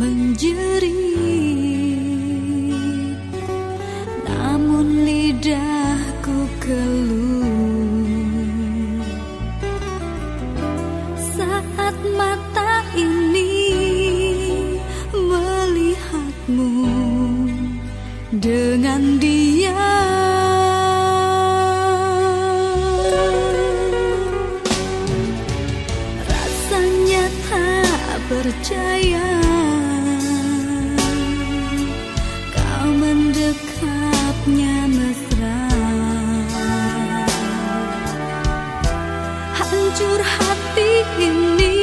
menjerit namun lidahku keluh. Saat mata ini melihatmu dengan dia. Rasanya tak percaya. Mendekapnya mesra. Hancur hati ini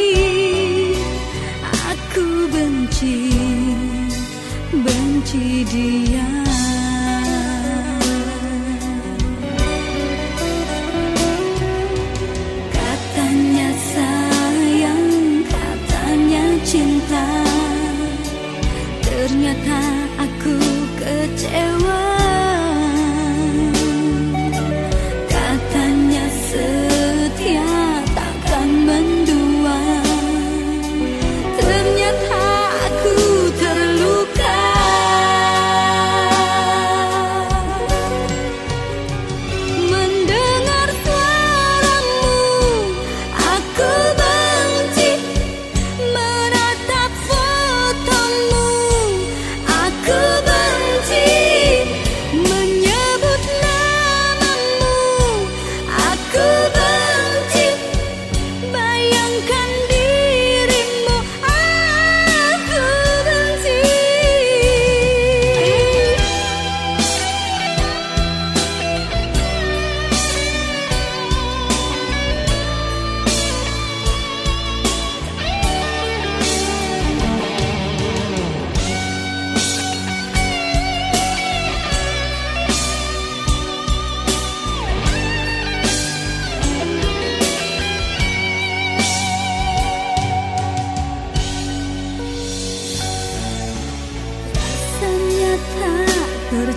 Aku benci Benci dia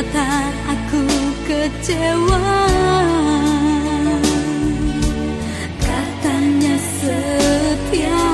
ternyata aku kecewa. Katanya setia.